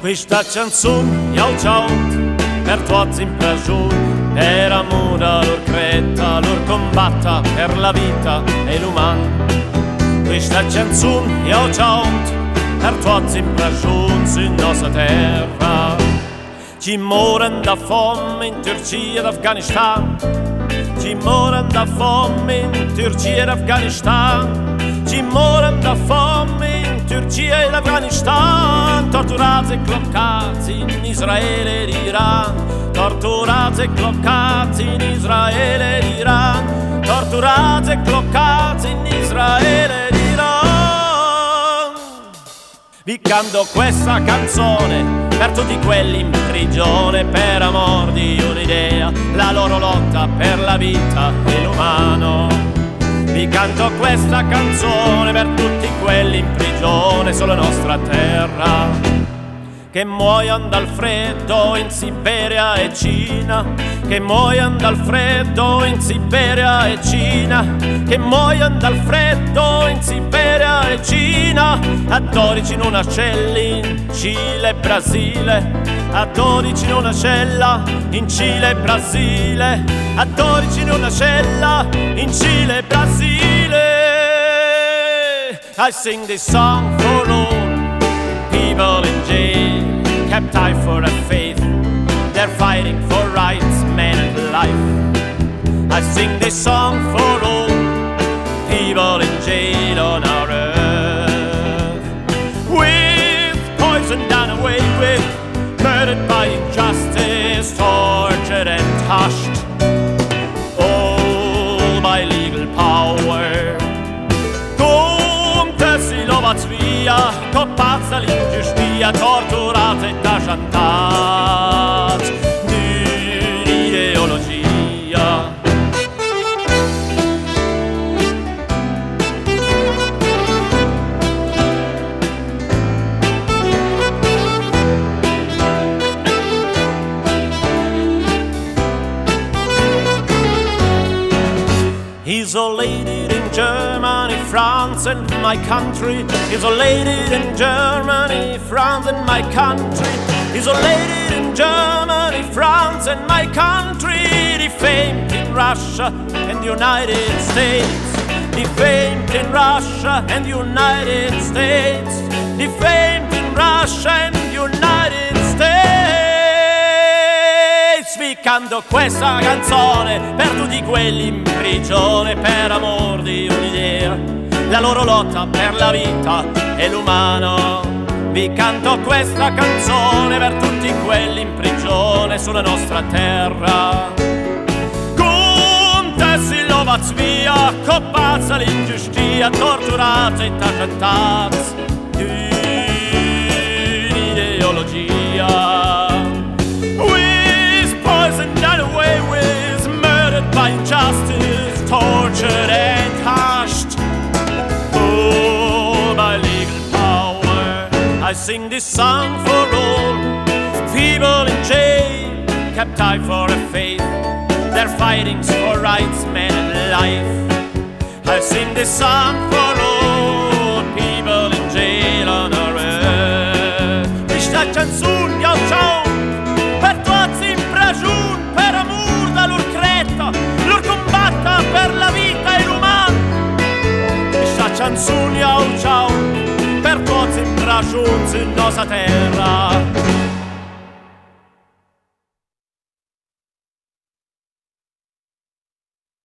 Questa canzone io ciao per tutti in prigione per amore lor creta, lor combatta per la vita e l'umano Questa canzone io ciao per tutti in prigione su nostra terra. Ci moren da fome in Turchia ed Afghanistan. Ci moren da fome in Turchia ed Afghanistan. Ci moren da fome Turchia ed Afghanistan Torturati e cloccati in Israele ed Iran. Torturati e cloccati in Israele ed Iran. Torturati e cloccati in Israele ed Iran. Vi canto questa canzone per tutti quelli in prigione per amor di un'idea, la loro lotta per la vita e l'umano. Vi canto questa canzone per tutti quelli in prigione sulla nostra terra che muoiono dal freddo in Siberia e Cina, che muoiono dal freddo in Siberia e Cina, che muoiono dal freddo in Siberia e Cina, a 12 in una cella in Cile e Brasile, a 12 in una cella in Cile e Brasile, a 12 in una cella I sing this song for all people in jail, kept high for a faith. They're fighting for rights, man, and life. I sing this song for all Come si lovați via, copați l'ingiustia, torturate e dejantați din ideologia. Isolated in Germany, France, and my country. Isolated in Germany, France, and my country. Isolated in Germany, France, and my country. Defamed in Russia and the United States. Defamed in Russia and the United States. Defamed in Russia and the United States. Vi canto questa canzone per tutti quelli in prigione per amor di un'idea, la loro lotta per la vita e l'umano. Vi canto questa canzone per tutti quelli in prigione sulla nostra terra. Lovats via, coppazza l'ingiustia, torturati e tacentati di ideologia. With poison done away with, murdered by injustice, sing this song for all people in jail, kept high for a faith. They're fighting for rights, man, and life. I sing this song for all people in jail on our earth. Questa canzone, yo, ciao, per tutti in prigione, per amor da lor creta, lor combatta per la vita e l'umano. Questa canzone, yo, ciao, prigione su nostra terra.